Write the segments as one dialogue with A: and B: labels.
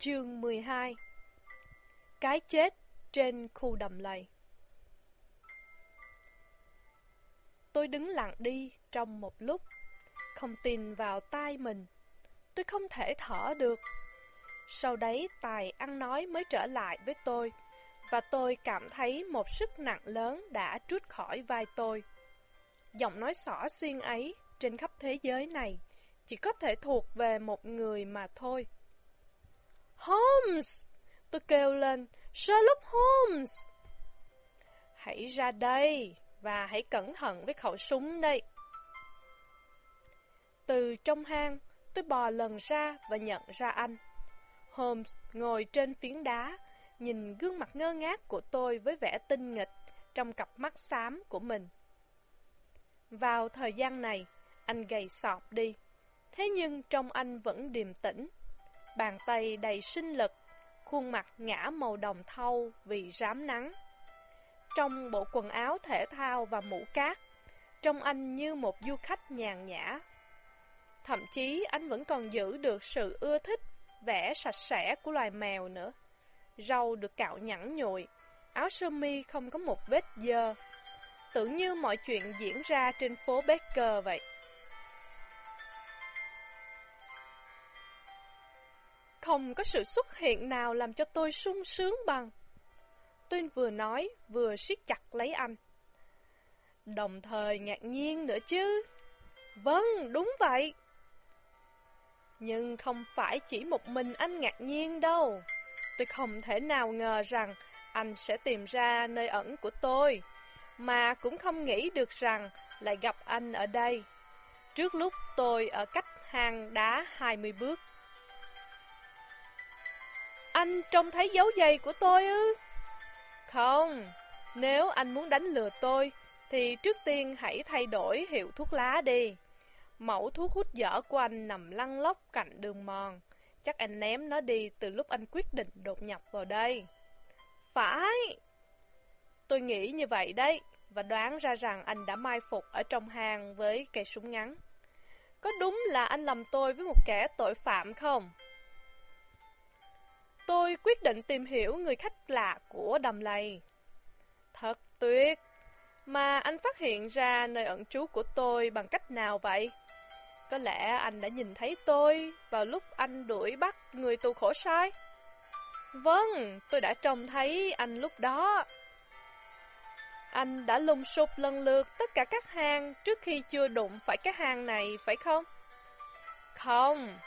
A: Chương 12 Cái chết trên khu đầm lầy Tôi đứng lặng đi trong một lúc, không tin vào tai mình. Tôi không thể thở được. Sau đấy tài ăn nói mới trở lại với tôi, và tôi cảm thấy một sức nặng lớn đã trút khỏi vai tôi. Giọng nói xỏ xuyên ấy trên khắp thế giới này chỉ có thể thuộc về một người mà thôi. Holmes! Tôi kêu lên, Sherlock Holmes! Hãy ra đây, và hãy cẩn thận với khẩu súng đây. Từ trong hang, tôi bò lần ra và nhận ra anh. Holmes ngồi trên phiến đá, nhìn gương mặt ngơ ngác của tôi với vẻ tinh nghịch trong cặp mắt xám của mình. Vào thời gian này, anh gầy sọp đi, thế nhưng trong anh vẫn điềm tĩnh bàn tay đầy sinh lực, khuôn mặt ngã màu đồng thau vì rám nắng. Trong bộ quần áo thể thao và mũ cát, trông anh như một du khách nhàn nhã. Thậm chí anh vẫn còn giữ được sự ưa thích, vẻ sạch sẽ của loài mèo nữa. Râu được cạo nhẵn nhụi, áo sơ mi không có một vết dơ. Tưởng như mọi chuyện diễn ra trên phố Baker vậy. Không có sự xuất hiện nào làm cho tôi sung sướng bằng. Tôi vừa nói, vừa siết chặt lấy anh. Đồng thời ngạc nhiên nữa chứ. Vâng, đúng vậy. Nhưng không phải chỉ một mình anh ngạc nhiên đâu. Tôi không thể nào ngờ rằng anh sẽ tìm ra nơi ẩn của tôi, mà cũng không nghĩ được rằng lại gặp anh ở đây. Trước lúc tôi ở cách hang đá 20 bước. Anh trông thấy dấu giày của tôi ư? Không, nếu anh muốn đánh lừa tôi, thì trước tiên hãy thay đổi hiệu thuốc lá đi. Mẫu thuốc hút dở của anh nằm lăn lóc cạnh đường mòn. Chắc anh ném nó đi từ lúc anh quyết định đột nhập vào đây. Phải! Tôi nghĩ như vậy đấy, và đoán ra rằng anh đã mai phục ở trong hang với cây súng ngắn. Có đúng là anh lầm tôi với một kẻ tội phạm không? Tôi quyết định tìm hiểu người khách lạ của đầm lầy. Thật tuyệt! Mà anh phát hiện ra nơi ẩn trú của tôi bằng cách nào vậy? Có lẽ anh đã nhìn thấy tôi vào lúc anh đuổi bắt người tù khổ sai. Vâng, tôi đã trông thấy anh lúc đó. Anh đã lùng sụp lần lượt tất cả các hang trước khi chưa đụng phải cái hang này, phải không? Không,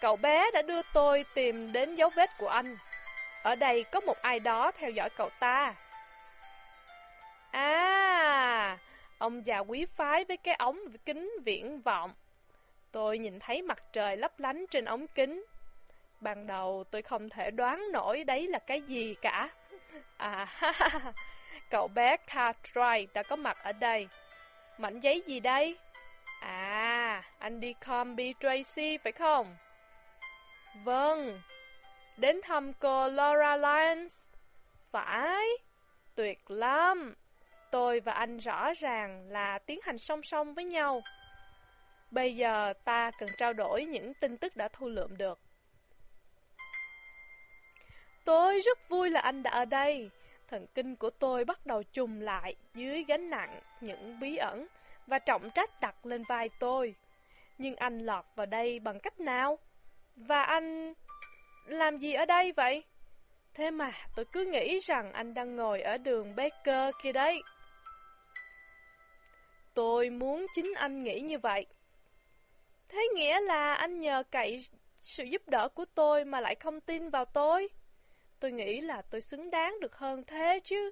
A: Cậu bé đã đưa tôi tìm đến dấu vết của anh. Ở đây có một ai đó theo dõi cậu ta. À, ông già quý phái với cái ống kính viễn vọng. Tôi nhìn thấy mặt trời lấp lánh trên ống kính. Ban đầu tôi không thể đoán nổi đấy là cái gì cả. À, ha, ha, cậu bé Cartwright đã có mặt ở đây. Mảnh giấy gì đây? À, anh đi Combi Tracy phải không? Vâng, đến thăm cô Laura Lyons. Phải, tuyệt lắm. Tôi và anh rõ ràng là tiến hành song song với nhau. Bây giờ ta cần trao đổi những tin tức đã thu lượm được. Tôi rất vui là anh đã ở đây. Thần kinh của tôi bắt đầu trùng lại dưới gánh nặng những bí ẩn và trọng trách đặt lên vai tôi. Nhưng anh lọt vào đây bằng cách nào? Và anh... làm gì ở đây vậy? Thế mà tôi cứ nghĩ rằng anh đang ngồi ở đường Baker kia đấy. Tôi muốn chính anh nghĩ như vậy. Thế nghĩa là anh nhờ cậy sự giúp đỡ của tôi mà lại không tin vào tôi. Tôi nghĩ là tôi xứng đáng được hơn thế chứ.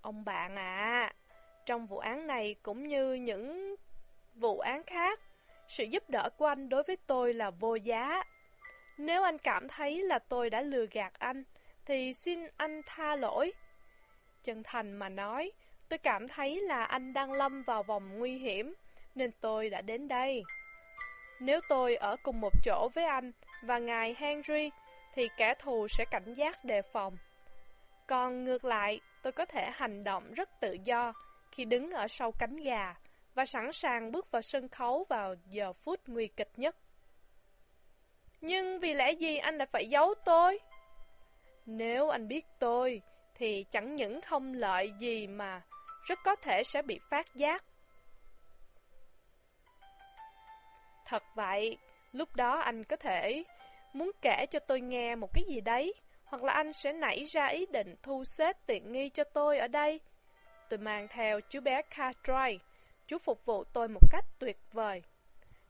A: Ông bạn à, trong vụ án này cũng như những vụ án khác, sự giúp đỡ của anh đối với tôi là vô giá. Nếu anh cảm thấy là tôi đã lừa gạt anh, thì xin anh tha lỗi. Chân thành mà nói, tôi cảm thấy là anh đang lâm vào vòng nguy hiểm, nên tôi đã đến đây. Nếu tôi ở cùng một chỗ với anh và ngài Henry, thì kẻ thù sẽ cảnh giác đề phòng. Còn ngược lại, tôi có thể hành động rất tự do khi đứng ở sau cánh gà và sẵn sàng bước vào sân khấu vào giờ phút nguy kịch nhất. Nhưng vì lẽ gì anh lại phải giấu tôi? Nếu anh biết tôi, thì chẳng những không lợi gì mà rất có thể sẽ bị phát giác. Thật vậy, lúc đó anh có thể muốn kể cho tôi nghe một cái gì đấy, hoặc là anh sẽ nảy ra ý định thu xếp tiện nghi cho tôi ở đây. Tôi mang theo chú bé Cartwright, chú phục vụ tôi một cách tuyệt vời.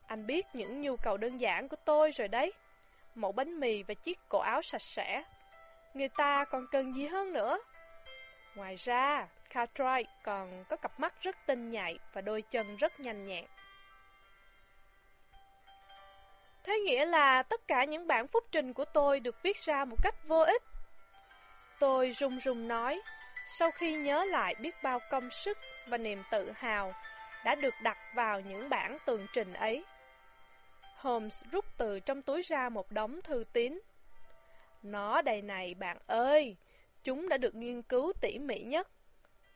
A: Anh biết những nhu cầu đơn giản của tôi rồi đấy. Mẫu bánh mì và chiếc cổ áo sạch sẽ. Người ta còn cần gì hơn nữa? Ngoài ra, Cartwright còn có cặp mắt rất tinh nhạy và đôi chân rất nhanh nhẹn. Thế nghĩa là tất cả những bản phúc trình của tôi được viết ra một cách vô ích. Tôi run run nói, sau khi nhớ lại biết bao công sức và niềm tự hào đã được đặt vào những bản tường trình ấy. Holmes rút từ trong túi ra một đống thư tín. Nó đây này bạn ơi, chúng đã được nghiên cứu tỉ mỉ nhất.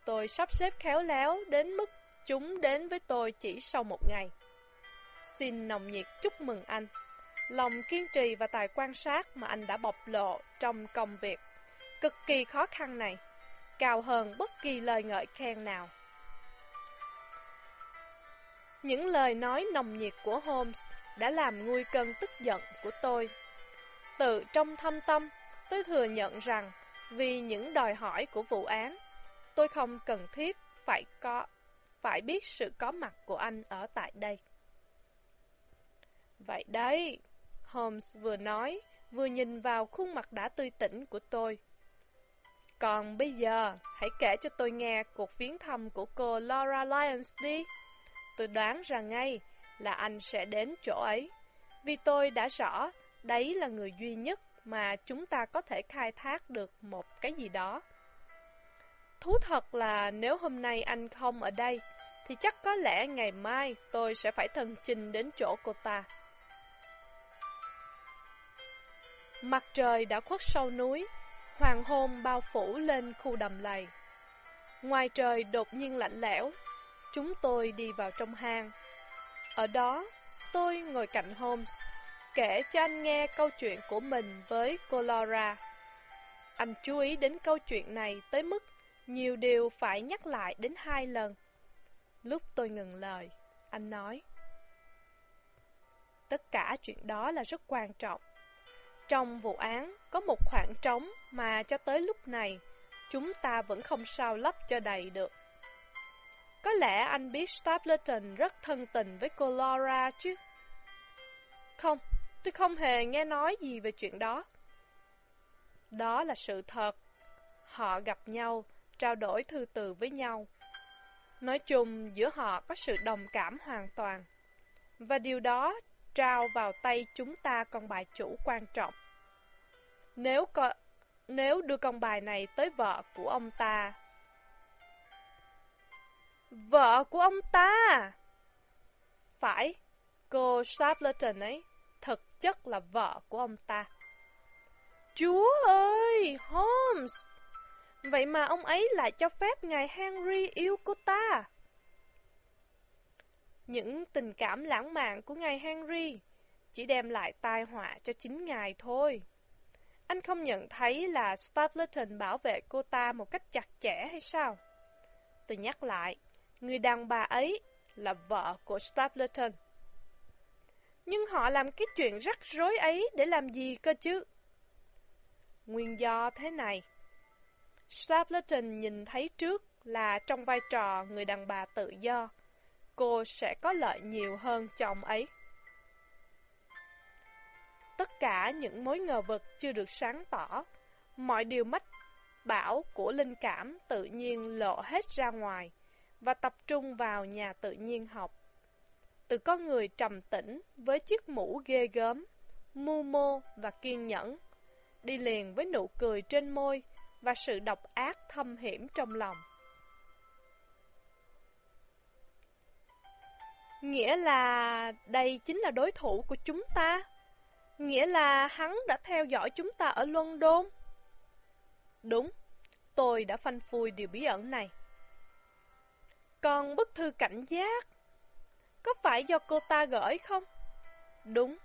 A: Tôi sắp xếp khéo léo đến mức chúng đến với tôi chỉ sau một ngày. Xin nồng nhiệt chúc mừng anh. Lòng kiên trì và tài quan sát mà anh đã bộc lộ trong công việc cực kỳ khó khăn này, cao hơn bất kỳ lời ngợi khen nào. Những lời nói nồng nhiệt của Holmes đã làm nguôi cơn tức giận của tôi. Tự trong thâm tâm, tôi thừa nhận rằng vì những đòi hỏi của vụ án, tôi không cần thiết phải có phải biết sự có mặt của anh ở tại đây. Vậy đấy, Holmes vừa nói, vừa nhìn vào khuôn mặt đã tươi tỉnh của tôi. Còn bây giờ, hãy kể cho tôi nghe cuộc viếng thăm của cô Laura Lyons đi. Tôi đoán ra ngay là anh sẽ đến chỗ ấy, vì tôi đã rõ đấy là người duy nhất mà chúng ta có thể khai thác được một cái gì đó. Thú thật là nếu hôm nay anh không ở đây, thì chắc có lẽ ngày mai tôi sẽ phải thần trình đến chỗ cô ta. Mặt trời đã khuất sâu núi, hoàng hôn bao phủ lên khu đầm lầy. Ngoài trời đột nhiên lạnh lẽo, chúng tôi đi vào trong hang. Ở đó, tôi ngồi cạnh Holmes, kể cho anh nghe câu chuyện của mình với cô Laura. Anh chú ý đến câu chuyện này tới mức nhiều điều phải nhắc lại đến hai lần. Lúc tôi ngừng lời, anh nói. Tất cả chuyện đó là rất quan trọng. Trong vụ án, có một khoảng trống mà cho tới lúc này, chúng ta vẫn không sao lấp cho đầy được. Có lẽ anh biết Stapleton rất thân tình với cô Laura chứ? Không, tôi không hề nghe nói gì về chuyện đó. Đó là sự thật. Họ gặp nhau, trao đổi thư từ với nhau. Nói chung, giữa họ có sự đồng cảm hoàn toàn. Và điều đó trao vào tay chúng ta con bài chủ quan trọng. Nếu co nếu đưa con bài này tới vợ của ông ta. Vợ của ông ta? Phải, cô Stapleton ấy, thực chất là vợ của ông ta. Chúa ơi, Holmes! Vậy mà ông ấy lại cho phép ngài Henry yêu cô ta. Những tình cảm lãng mạn của ngài Henry chỉ đem lại tai họa cho chính ngài thôi. Anh không nhận thấy là Stapleton bảo vệ cô ta một cách chặt chẽ hay sao? Tôi nhắc lại, người đàn bà ấy là vợ của Stapleton. Nhưng họ làm cái chuyện rắc rối ấy để làm gì cơ chứ? Nguyên do thế này. Stapleton nhìn thấy trước là trong vai trò người đàn bà tự do, cô sẽ có lợi nhiều hơn chồng ấy. Tất cả những mối ngờ vực chưa được sáng tỏ, mọi điều mách bảo của linh cảm tự nhiên lộ hết ra ngoài và tập trung vào nhà tự nhiên học. Từ con người trầm tĩnh với chiếc mũ ghê gớm, mưu mô và kiên nhẫn, đi liền với nụ cười trên môi và sự độc ác thâm hiểm trong lòng. Nghĩa là đây chính là đối thủ của chúng ta. Nghĩa là hắn đã theo dõi chúng ta ở London. Đúng, tôi đã phanh phui điều bí ẩn này. Còn bức thư cảnh giác, có phải do cô ta gửi không? Đúng.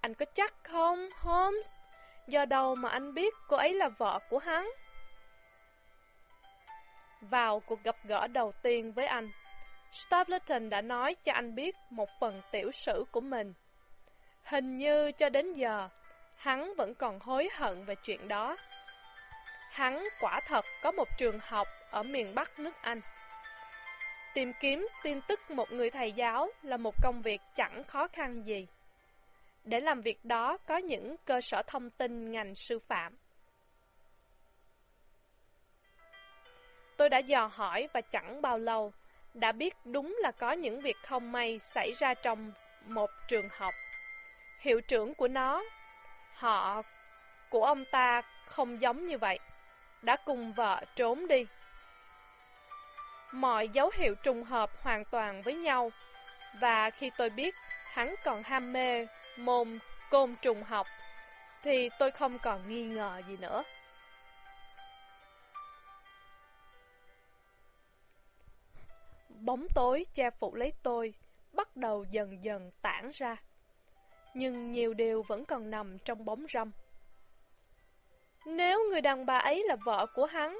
A: Anh có chắc không, Holmes? Do đâu mà anh biết cô ấy là vợ của hắn? Vào cuộc gặp gỡ đầu tiên với anh, Stapleton đã nói cho anh biết một phần tiểu sử của mình. Hình như cho đến giờ, hắn vẫn còn hối hận về chuyện đó. Hắn quả thật có một trường học ở miền Bắc nước Anh. Tìm kiếm tin tức một người thầy giáo là một công việc chẳng khó khăn gì. Để làm việc đó có những cơ sở thông tin ngành sư phạm. Tôi đã dò hỏi và chẳng bao lâu đã biết đúng là có những việc không may xảy ra trong một trường học. Hiệu trưởng của nó, họ của ông ta không giống như vậy, đã cùng vợ trốn đi. Mọi dấu hiệu trùng hợp hoàn toàn với nhau, và khi tôi biết hắn còn ham mê môn côn trùng học, thì tôi không còn nghi ngờ gì nữa. Bóng tối che phủ lấy tôi, bắt đầu dần dần tản ra. Nhưng nhiều điều vẫn còn nằm trong bóng râm. Nếu người đàn bà ấy là vợ của hắn,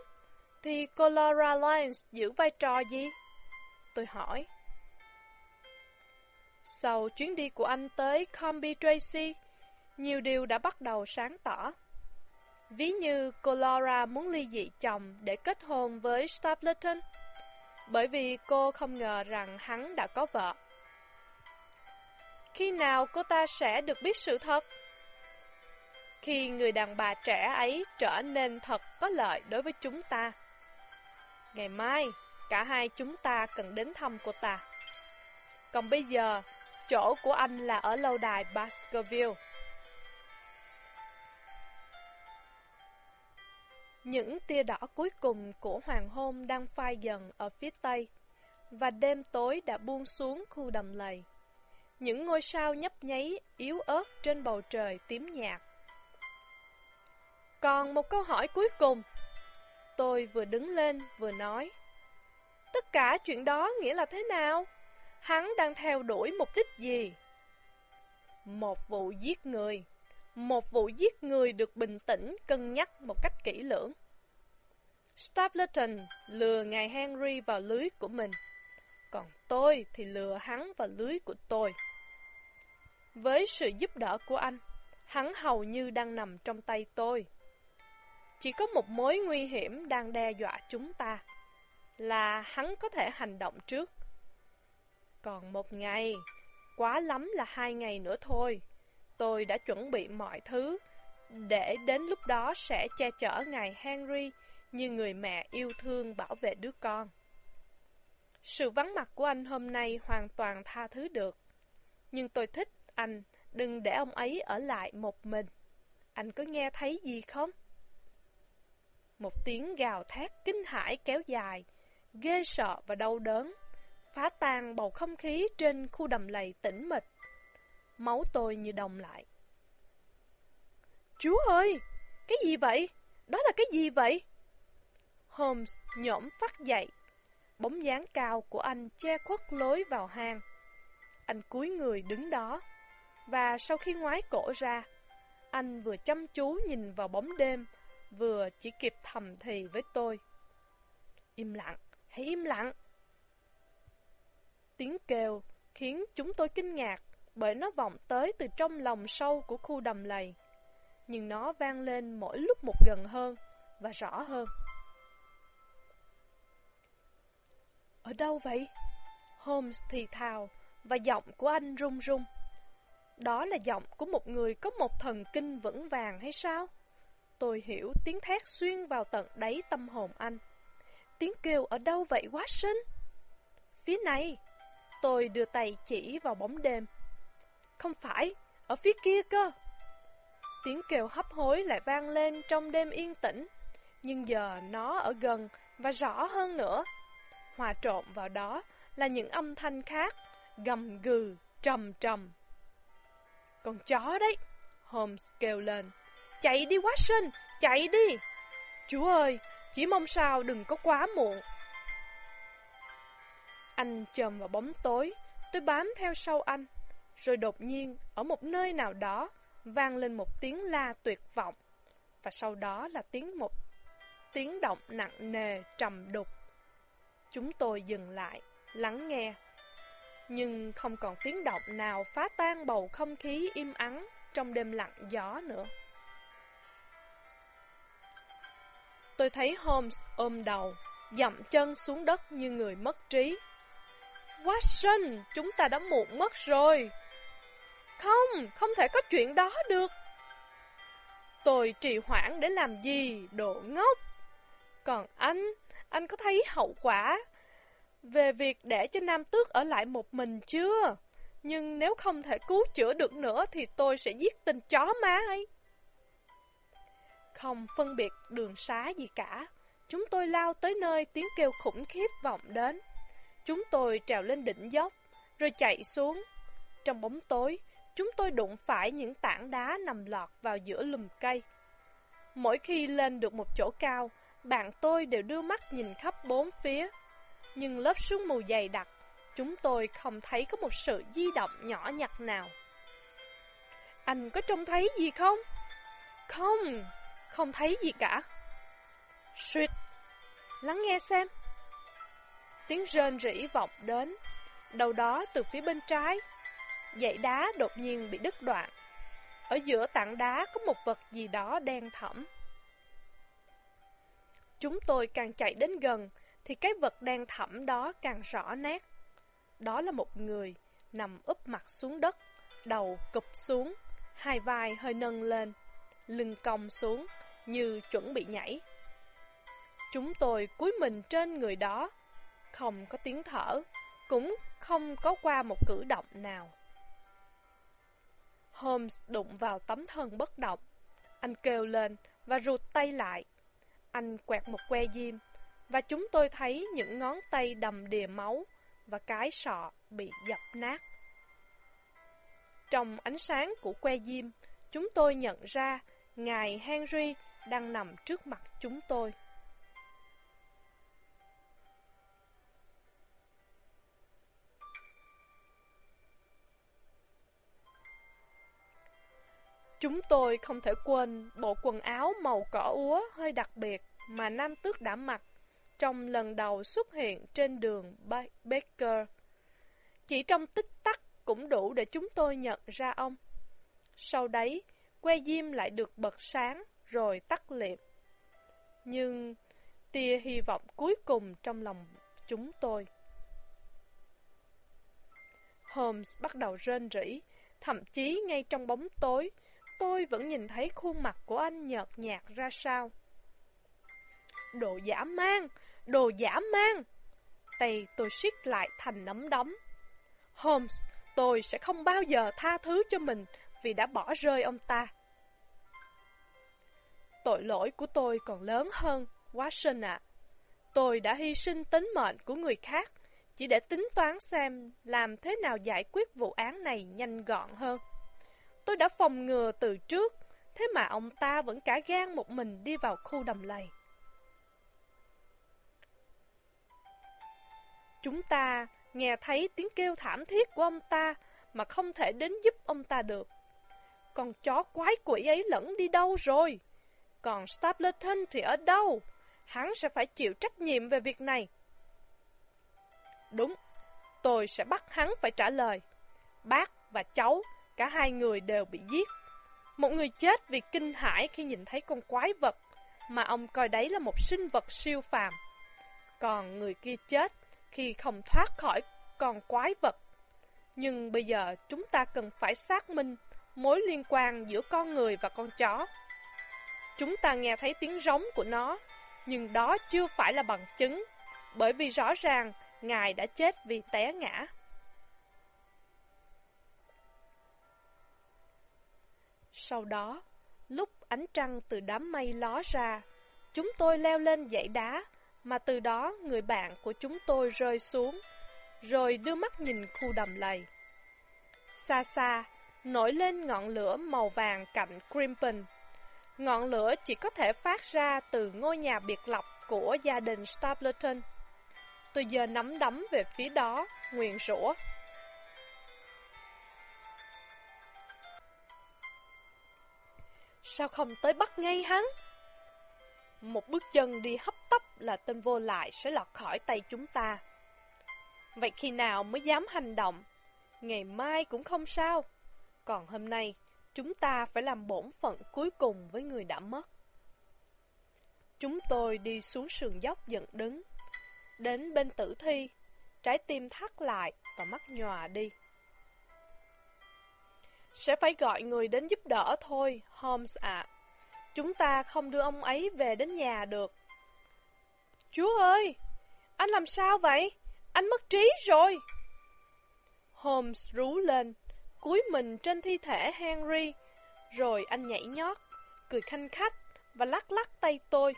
A: thì cô Laura Lyons giữ vai trò gì? Tôi hỏi. Sau chuyến đi của anh tới Combi Tracy, nhiều điều đã bắt đầu sáng tỏ. Ví như cô Laura muốn ly dị chồng để kết hôn với Stapleton, bởi vì cô không ngờ rằng hắn đã có vợ. Khi nào cô ta sẽ được biết sự thật? Khi người đàn bà trẻ ấy trở nên thật có lợi đối với chúng ta. Ngày mai, cả hai chúng ta cần đến thăm cô ta. Còn bây giờ, chỗ của anh là ở lâu đài Baskerville. Những tia đỏ cuối cùng của hoàng hôn đang phai dần ở phía tây, và đêm tối đã buông xuống khu đầm lầy. Những ngôi sao nhấp nháy yếu ớt trên bầu trời tím nhạt. Còn một câu hỏi cuối cùng. Tôi vừa đứng lên vừa nói. Tất cả chuyện đó nghĩa là thế nào? Hắn đang theo đuổi mục đích gì? Một vụ giết người. Một vụ giết người được bình tĩnh cân nhắc một cách kỹ lưỡng. Stapleton lừa ngài Henry vào lưới của mình, còn tôi thì lừa hắn vào lưới của tôi. Với sự giúp đỡ của anh, hắn hầu như đang nằm trong tay tôi. Chỉ có một mối nguy hiểm đang đe dọa chúng ta, là hắn có thể hành động trước. Còn một ngày, quá lắm là hai ngày nữa thôi. Tôi đã chuẩn bị mọi thứ, để đến lúc đó sẽ che chở ngài Henry như người mẹ yêu thương bảo vệ đứa con. Sự vắng mặt của anh hôm nay hoàn toàn tha thứ được. Nhưng tôi thích anh, đừng để ông ấy ở lại một mình. Anh có nghe thấy gì không? Một tiếng gào thét kinh hãi kéo dài, ghê sợ và đau đớn, phá tan bầu không khí trên khu đầm lầy tĩnh mịch. Máu tôi như đồng lại. Chú ơi, cái gì vậy? Đó là cái gì vậy? Holmes nhổm phát dậy. Bóng dáng cao của anh che khuất lối vào hang. Anh cúi người đứng đó. Và sau khi ngoái cổ ra, anh vừa chăm chú nhìn vào bóng đêm, vừa chỉ kịp thầm thì với tôi. Im lặng, hãy im lặng. Tiếng kêu khiến chúng tôi kinh ngạc bởi nó vọng tới từ trong lòng sâu của khu đầm lầy. Nhưng nó vang lên mỗi lúc một gần hơn và rõ hơn. Ở đâu vậy? Holmes thì thào và giọng của anh run run. Đó là giọng của một người có một thần kinh vững vàng hay sao? Tôi hiểu tiếng thét xuyên vào tận đáy tâm hồn anh. Tiếng kêu ở đâu vậy Watson? Phía này. Tôi đưa tay chỉ vào bóng đêm. Không phải, ở phía kia cơ. Tiếng kêu hấp hối lại vang lên trong đêm yên tĩnh. Nhưng giờ nó ở gần và rõ hơn nữa hòa trộn vào đó là những âm thanh khác, gầm gừ, trầm trầm. Con chó đấy, Holmes kêu lên. Chạy đi Watson, chạy đi. Chú ơi, chỉ mong sao đừng có quá muộn. Anh chồm vào bóng tối, tôi bám theo sau anh. Rồi đột nhiên, ở một nơi nào đó, vang lên một tiếng la tuyệt vọng. Và sau đó là tiếng một tiếng động nặng nề, trầm đục. Chúng tôi dừng lại, lắng nghe. Nhưng không còn tiếng động nào phá tan bầu không khí im ắng trong đêm lặng gió nữa. Tôi thấy Holmes ôm đầu, dậm chân xuống đất như người mất trí. Watson, chúng ta đã muộn mất rồi. Không, không thể có chuyện đó được. Tôi trì hoãn để làm gì, đồ ngốc. Còn anh, anh có thấy hậu quả về việc để cho Nam Tước ở lại một mình chưa? Nhưng nếu không thể cứu chữa được nữa thì tôi sẽ giết tên chó má ấy. Không phân biệt đường xá gì cả, chúng tôi lao tới nơi tiếng kêu khủng khiếp vọng đến. Chúng tôi trèo lên đỉnh dốc, rồi chạy xuống. Trong bóng tối, chúng tôi đụng phải những tảng đá nằm lọt vào giữa lùm cây. Mỗi khi lên được một chỗ cao, bạn tôi đều đưa mắt nhìn khắp bốn phía. Nhưng lớp sương mù dày đặc, chúng tôi không thấy có một sự di động nhỏ nhặt nào. Anh có trông thấy gì không? Không, không thấy gì cả. Xuyệt! lắng nghe xem. Tiếng rên rỉ vọng đến, đầu đó từ phía bên trái. Dãy đá đột nhiên bị đứt đoạn. Ở giữa tảng đá có một vật gì đó đen thẫm. Chúng tôi càng chạy đến gần, thì cái vật đen thẫm đó càng rõ nét. Đó là một người nằm úp mặt xuống đất, đầu cụp xuống, hai vai hơi nâng lên, lưng cong xuống như chuẩn bị nhảy. Chúng tôi cúi mình trên người đó, không có tiếng thở, cũng không có qua một cử động nào. Holmes đụng vào tấm thân bất động. Anh kêu lên và rụt tay lại. Anh quẹt một que diêm, và chúng tôi thấy những ngón tay đầm đìa máu và cái sọ bị dập nát. Trong ánh sáng của que diêm, chúng tôi nhận ra ngài Henry đang nằm trước mặt chúng tôi. Chúng tôi không thể quên bộ quần áo màu cỏ úa hơi đặc biệt mà Nam Tước đã mặc trong lần đầu xuất hiện trên đường Baker. Chỉ trong tích tắc cũng đủ để chúng tôi nhận ra ông. Sau đấy, que diêm lại được bật sáng rồi tắt liệm. Nhưng tia hy vọng cuối cùng trong lòng chúng tôi. Holmes bắt đầu rên rỉ, thậm chí ngay trong bóng tối, tôi vẫn nhìn thấy khuôn mặt của anh nhợt nhạt ra sao. Đồ giả mang, đồ giả mang. Tay tôi siết lại thành nắm đấm. Holmes, tôi sẽ không bao giờ tha thứ cho mình vì đã bỏ rơi ông ta. Tội lỗi của tôi còn lớn hơn, Watson ạ. Tôi đã hy sinh tính mệnh của người khác, chỉ để tính toán xem làm thế nào giải quyết vụ án này nhanh gọn hơn. Tôi đã phòng ngừa từ trước, thế mà ông ta vẫn cả gan một mình đi vào khu đầm lầy. Chúng ta nghe thấy tiếng kêu thảm thiết của ông ta mà không thể đến giúp ông ta được. Con chó quái quỷ ấy lẫn đi đâu rồi? Còn Stapleton thì ở đâu? Hắn sẽ phải chịu trách nhiệm về việc này. Đúng, tôi sẽ bắt hắn phải trả lời. Bác và cháu, cả hai người đều bị giết. Một người chết vì kinh hãi khi nhìn thấy con quái vật, mà ông coi đấy là một sinh vật siêu phàm. Còn người kia chết khi không thoát khỏi con quái vật. Nhưng bây giờ chúng ta cần phải xác minh mối liên quan giữa con người và con chó. Chúng ta nghe thấy tiếng rống của nó, nhưng đó chưa phải là bằng chứng, bởi vì rõ ràng Ngài đã chết vì té ngã. Sau đó, lúc ánh trăng từ đám mây ló ra, chúng tôi leo lên dãy đá, mà từ đó người bạn của chúng tôi rơi xuống, rồi đưa mắt nhìn khu đầm lầy. Xa xa, nổi lên ngọn lửa màu vàng cạnh Crimpen. Ngọn lửa chỉ có thể phát ra từ ngôi nhà biệt lập của gia đình Stapleton. Tôi giờ nắm đấm về phía đó, nguyện rủa. Sao không tới bắt ngay hắn? Một bước chân đi hấp tấp là tên vô lại sẽ lọt khỏi tay chúng ta. Vậy khi nào mới dám hành động? Ngày mai cũng không sao. Còn hôm nay, chúng ta phải làm bổn phận cuối cùng với người đã mất. Chúng tôi đi xuống sườn dốc dựng đứng. Đến bên tử thi, trái tim thắt lại và mắt nhòa đi. Sẽ phải gọi người đến giúp đỡ thôi, Holmes ạ. Chúng ta không đưa ông ấy về đến nhà được. Chúa ơi! Anh làm sao vậy? Anh mất trí rồi! Holmes rú lên, cúi mình trên thi thể Henry, rồi anh nhảy nhót, cười khanh khách và lắc lắc tay tôi.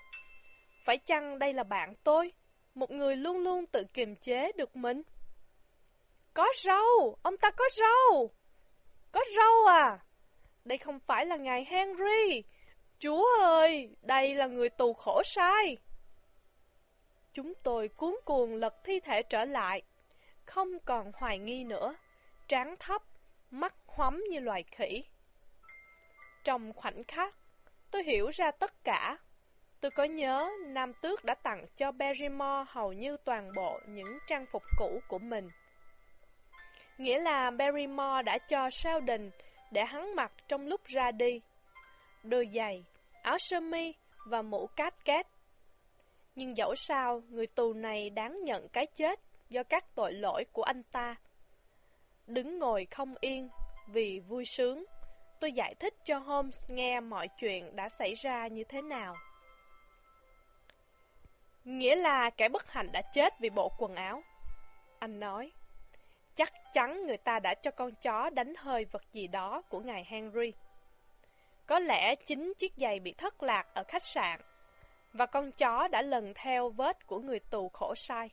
A: Phải chăng đây là bạn tôi, một người luôn luôn tự kiềm chế được mình? Có râu, ông ta có râu! Có râu à? Đây không phải là ngài Henry. Chúa ơi, đây là người tù khổ sai. Chúng tôi cuốn cuồng lật thi thể trở lại, không còn hoài nghi nữa, tráng thấp, mắt hoắm như loài khỉ. Trong khoảnh khắc, tôi hiểu ra tất cả. Tôi có nhớ Nam Tước đã tặng cho Barrymore hầu như toàn bộ những trang phục cũ của mình. Nghĩa là Barrymore đã cho Sheldon để hắn mặc trong lúc ra đi. Đôi giày, áo sơ mi và mũ cát két. Nhưng dẫu sao, người tù này đáng nhận cái chết do các tội lỗi của anh ta. Đứng ngồi không yên vì vui sướng, tôi giải thích cho Holmes nghe mọi chuyện đã xảy ra như thế nào. Nghĩa là kẻ bất hạnh đã chết vì bộ quần áo. Anh nói. Chắc chắn người ta đã cho con chó đánh hơi vật gì đó của ngài Henry. Có lẽ chính chiếc giày bị thất lạc ở khách sạn, và con chó đã lần theo vết của người tù khổ sai.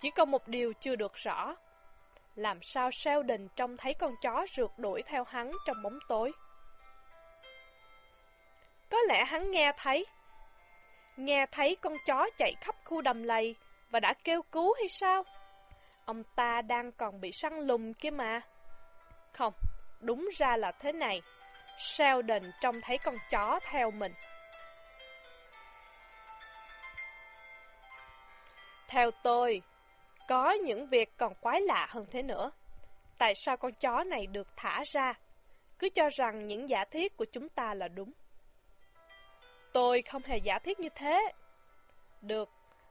A: Chỉ còn một điều chưa được rõ, làm sao Sheldon trông thấy con chó rượt đuổi theo hắn trong bóng tối. Có lẽ hắn nghe thấy, nghe thấy con chó chạy khắp khu đầm lầy và đã kêu cứu hay sao? Ông ta đang còn bị săn lùng kia mà. Không, đúng ra là thế này. Sheldon trông thấy con chó theo mình. Theo tôi, có những việc còn quái lạ hơn thế nữa. Tại sao con chó này được thả ra? Cứ cho rằng những giả thiết của chúng ta là đúng. Tôi không hề giả thiết như thế. Được,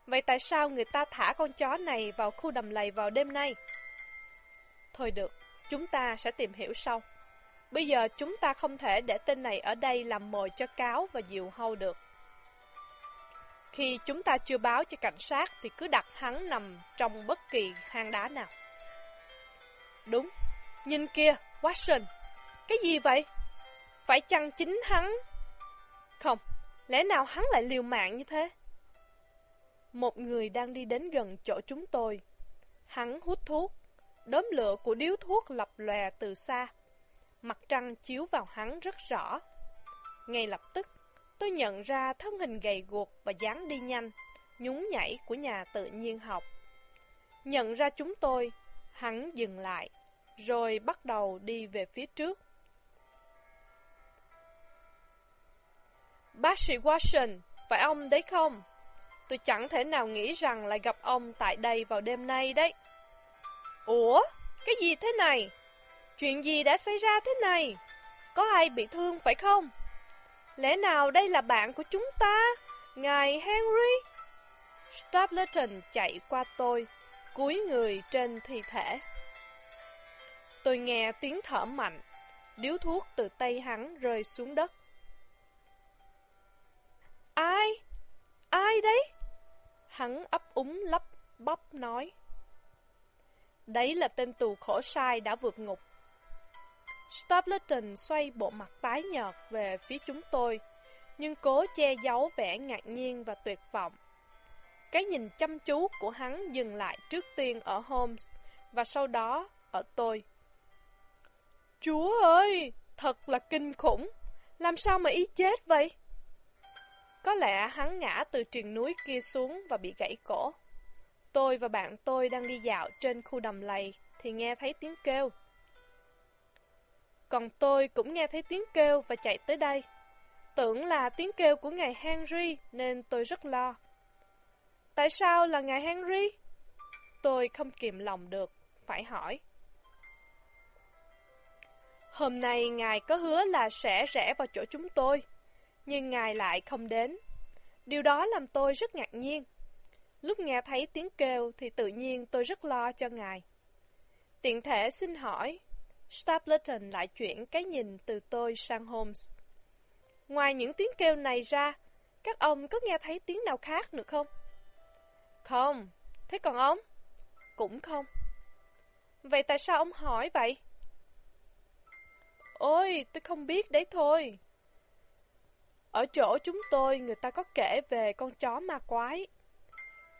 A: Vậy tại sao người ta thả con chó này vào khu đầm lầy vào đêm nay? Thôi được, chúng ta sẽ tìm hiểu sau. Bây giờ chúng ta không thể để tên này ở đây làm mồi cho cáo và diều hâu được. Khi chúng ta chưa báo cho cảnh sát thì cứ đặt hắn nằm trong bất kỳ hang đá nào. Đúng, nhìn kia, Watson, cái gì vậy? Phải chăng chính hắn? Không, lẽ nào hắn lại liều mạng như thế? Một người đang đi đến gần chỗ chúng tôi. Hắn hút thuốc. Đốm lửa của điếu thuốc lập lòe từ xa. Mặt trăng chiếu vào hắn rất rõ. Ngay lập tức, tôi nhận ra thân hình gầy guộc và dáng đi nhanh, nhún nhảy của nhà tự nhiên học. Nhận ra chúng tôi, hắn dừng lại, rồi bắt đầu đi về phía trước. Bác sĩ Watson, phải ông đấy không? Tôi chẳng thể nào nghĩ rằng lại gặp ông tại đây vào đêm nay đấy. Ủa? Cái gì thế này? Chuyện gì đã xảy ra thế này? Có ai bị thương phải không? Lẽ nào đây là bạn của chúng ta? Ngài Henry? Stapleton chạy qua tôi, cúi người trên thi thể. Tôi nghe tiếng thở mạnh, điếu thuốc từ tay hắn rơi xuống đất. Ai? Ai đấy? Hắn ấp úng lấp bắp nói. Đấy là tên tù khổ sai đã vượt ngục. Stapleton xoay bộ mặt tái nhợt về phía chúng tôi, nhưng cố che giấu vẻ ngạc nhiên và tuyệt vọng. Cái nhìn chăm chú của hắn dừng lại trước tiên ở Holmes, và sau đó ở tôi. Chúa ơi, thật là kinh khủng, làm sao mà ý chết vậy? Có lẽ hắn ngã từ triền núi kia xuống và bị gãy cổ. Tôi và bạn tôi đang đi dạo trên khu đầm lầy thì nghe thấy tiếng kêu. Còn tôi cũng nghe thấy tiếng kêu và chạy tới đây. Tưởng là tiếng kêu của ngài Henry nên tôi rất lo. Tại sao là ngài Henry? Tôi không kìm lòng được, phải hỏi. Hôm nay ngài có hứa là sẽ rẽ vào chỗ chúng tôi, nhưng ngài lại không đến. Điều đó làm tôi rất ngạc nhiên. Lúc nghe thấy tiếng kêu thì tự nhiên tôi rất lo cho ngài. Tiện thể xin hỏi, Stapleton lại chuyển cái nhìn từ tôi sang Holmes. Ngoài những tiếng kêu này ra, các ông có nghe thấy tiếng nào khác nữa không? Không, thế còn ông? Cũng không. Vậy tại sao ông hỏi vậy? Ôi, tôi không biết đấy thôi. Ở chỗ chúng tôi, người ta có kể về con chó ma quái.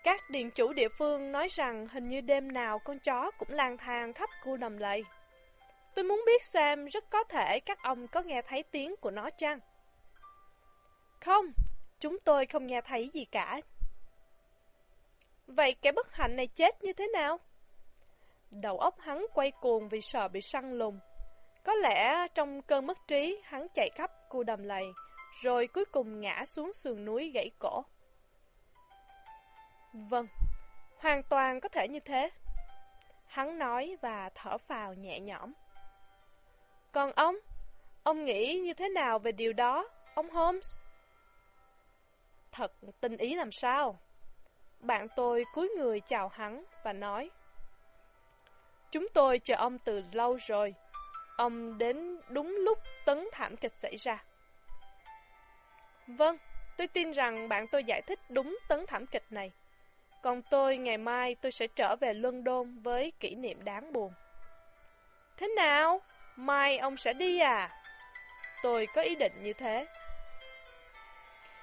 A: Các điện chủ địa phương nói rằng hình như đêm nào con chó cũng lang thang khắp khu đầm lầy. Tôi muốn biết xem rất có thể các ông có nghe thấy tiếng của nó chăng? Không, chúng tôi không nghe thấy gì cả. Vậy kẻ bất hạnh này chết như thế nào? Đầu óc hắn quay cuồng vì sợ bị săn lùng. Có lẽ trong cơn mất trí, hắn chạy khắp khu đầm lầy, rồi cuối cùng ngã xuống sườn núi gãy cổ. Vâng, hoàn toàn có thể như thế. Hắn nói và thở phào nhẹ nhõm. Còn ông, ông nghĩ như thế nào về điều đó, ông Holmes? Thật tinh ý làm sao? Bạn tôi cúi người chào hắn và nói Chúng tôi chờ ông từ lâu rồi Ông đến đúng lúc tấn thảm kịch xảy ra Vâng, tôi tin rằng bạn tôi giải thích đúng tấn thảm kịch này Còn tôi ngày mai tôi sẽ trở về London với kỷ niệm đáng buồn Thế nào? Mai ông sẽ đi à? Tôi có ý định như thế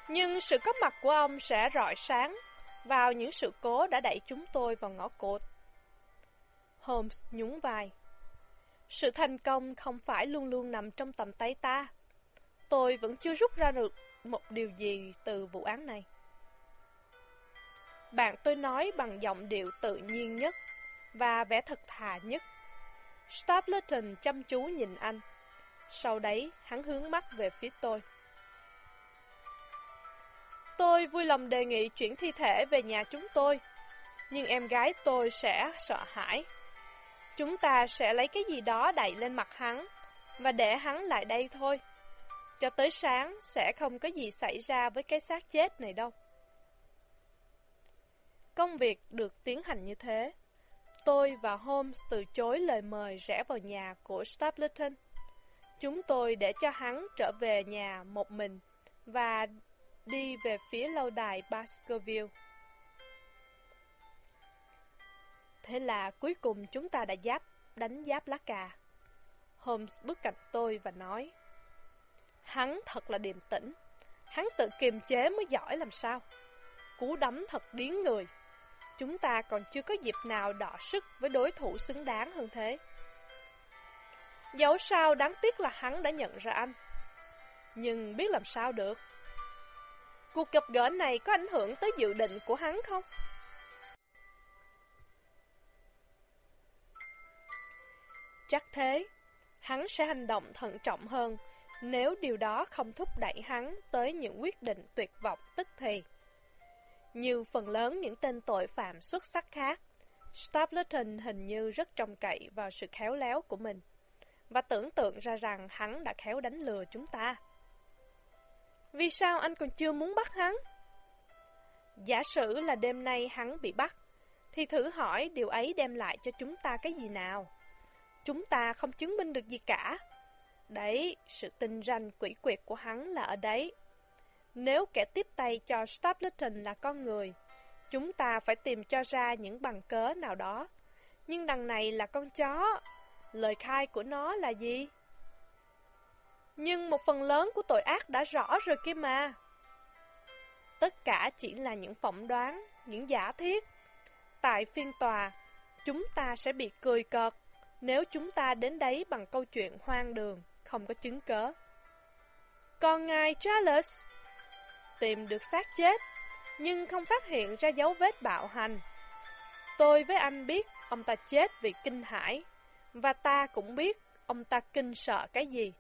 A: Nhưng sự có mặt của ông sẽ rọi sáng vào những sự cố đã đẩy chúng tôi vào ngõ cụt. Holmes nhún vai. Sự thành công không phải luôn luôn nằm trong tầm tay ta. Tôi vẫn chưa rút ra được một điều gì từ vụ án này. Bạn tôi nói bằng giọng điệu tự nhiên nhất và vẻ thật thà nhất. Stapleton chăm chú nhìn anh. Sau đấy, hắn hướng mắt về phía tôi. Tôi vui lòng đề nghị chuyển thi thể về nhà chúng tôi, nhưng em gái tôi sẽ sợ hãi. Chúng ta sẽ lấy cái gì đó đậy lên mặt hắn, và để hắn lại đây thôi. Cho tới sáng sẽ không có gì xảy ra với cái xác chết này đâu. Công việc được tiến hành như thế. Tôi và Holmes từ chối lời mời rẽ vào nhà của Stapleton. Chúng tôi để cho hắn trở về nhà một mình và đi về phía lâu đài Baskerville. Thế là cuối cùng chúng ta đã giáp, đánh giáp lá cà. Holmes bước cạnh tôi và nói, Hắn thật là điềm tĩnh, hắn tự kiềm chế mới giỏi làm sao. Cú đấm thật điến người, chúng ta còn chưa có dịp nào đọ sức với đối thủ xứng đáng hơn thế. Dẫu sao đáng tiếc là hắn đã nhận ra anh. Nhưng biết làm sao được. Cuộc gặp gỡ này có ảnh hưởng tới dự định của hắn không? Chắc thế, hắn sẽ hành động thận trọng hơn nếu điều đó không thúc đẩy hắn tới những quyết định tuyệt vọng tức thì. Như phần lớn những tên tội phạm xuất sắc khác, Stapleton hình như rất trông cậy vào sự khéo léo của mình và tưởng tượng ra rằng hắn đã khéo đánh lừa chúng ta. Vì sao anh còn chưa muốn bắt hắn? Giả sử là đêm nay hắn bị bắt, thì thử hỏi điều ấy đem lại cho chúng ta cái gì nào? Chúng ta không chứng minh được gì cả. Đấy, sự tinh ranh quỷ quyệt của hắn là ở đấy. Nếu kẻ tiếp tay cho Stapleton là con người, chúng ta phải tìm cho ra những bằng cớ nào đó. Nhưng đằng này là con chó. Lời khai của nó là gì? Nhưng một phần lớn của tội ác đã rõ rồi kia mà. Tất cả chỉ là những phỏng đoán, những giả thiết. Tại phiên tòa, chúng ta sẽ bị cười cợt nếu chúng ta đến đấy bằng câu chuyện hoang đường, không có chứng cớ. Còn ngài Charles tìm được xác chết, nhưng không phát hiện ra dấu vết bạo hành. Tôi với anh biết ông ta chết vì kinh hãi, và ta cũng biết ông ta kinh sợ cái gì.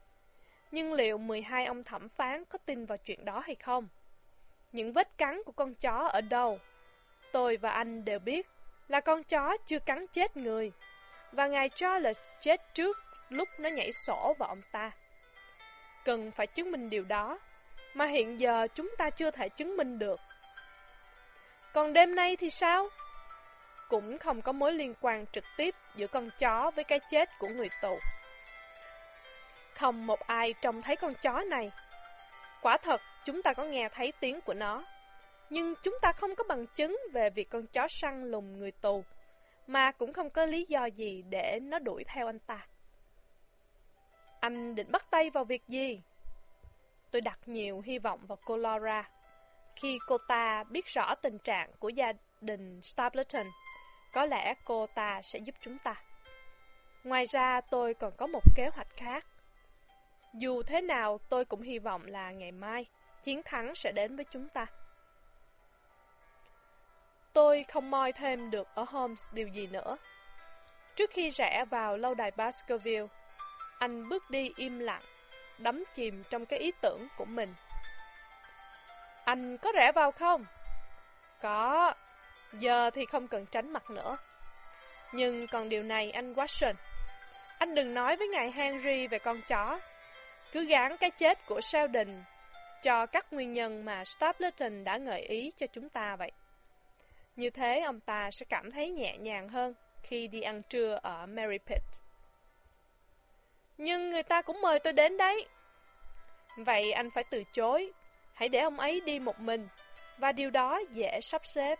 A: Nhưng liệu 12 ông thẩm phán có tin vào chuyện đó hay không? Những vết cắn của con chó ở đâu? Tôi và anh đều biết là con chó chưa cắn chết người, và ngài Charles chết trước lúc nó nhảy sổ vào ông ta. Cần phải chứng minh điều đó, mà hiện giờ chúng ta chưa thể chứng minh được. Còn đêm nay thì sao? Cũng không có mối liên quan trực tiếp giữa con chó với cái chết của người tù. Không một ai trông thấy con chó này. Quả thật, chúng ta có nghe thấy tiếng của nó. Nhưng chúng ta không có bằng chứng về việc con chó săn lùng người tù, mà cũng không có lý do gì để nó đuổi theo anh ta. Anh định bắt tay vào việc gì? Tôi đặt nhiều hy vọng vào cô Laura. Khi cô ta biết rõ tình trạng của gia đình Stapleton, có lẽ cô ta sẽ giúp chúng ta. Ngoài ra, tôi còn có một kế hoạch khác. Dù thế nào, tôi cũng hy vọng là ngày mai, chiến thắng sẽ đến với chúng ta. Tôi không moi thêm được ở Holmes điều gì nữa. Trước khi rẽ vào lâu đài Baskerville, anh bước đi im lặng, đắm chìm trong cái ý tưởng của mình. Anh có rẽ vào không? Có, giờ thì không cần tránh mặt nữa. Nhưng còn điều này anh Watson, anh đừng nói với ngài Henry về con chó. Cứ gán cái chết của Sheldon cho các nguyên nhân mà Stapleton đã gợi ý cho chúng ta vậy. Như thế ông ta sẽ cảm thấy nhẹ nhàng hơn khi đi ăn trưa ở Mary Pitt. Nhưng người ta cũng mời tôi đến đấy. Vậy anh phải từ chối. Hãy để ông ấy đi một mình. Và điều đó dễ sắp xếp.